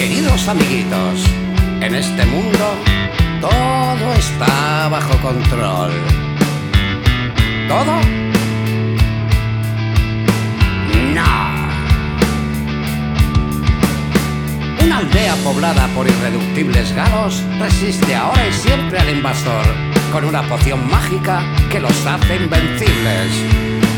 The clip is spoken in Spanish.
Queridos amiguitos, en este mundo todo está bajo control. ¿Todo? No. Una aldea poblada por irreductibles galos resiste ahora y siempre al invasor con una poción mágica que los hace invencibles.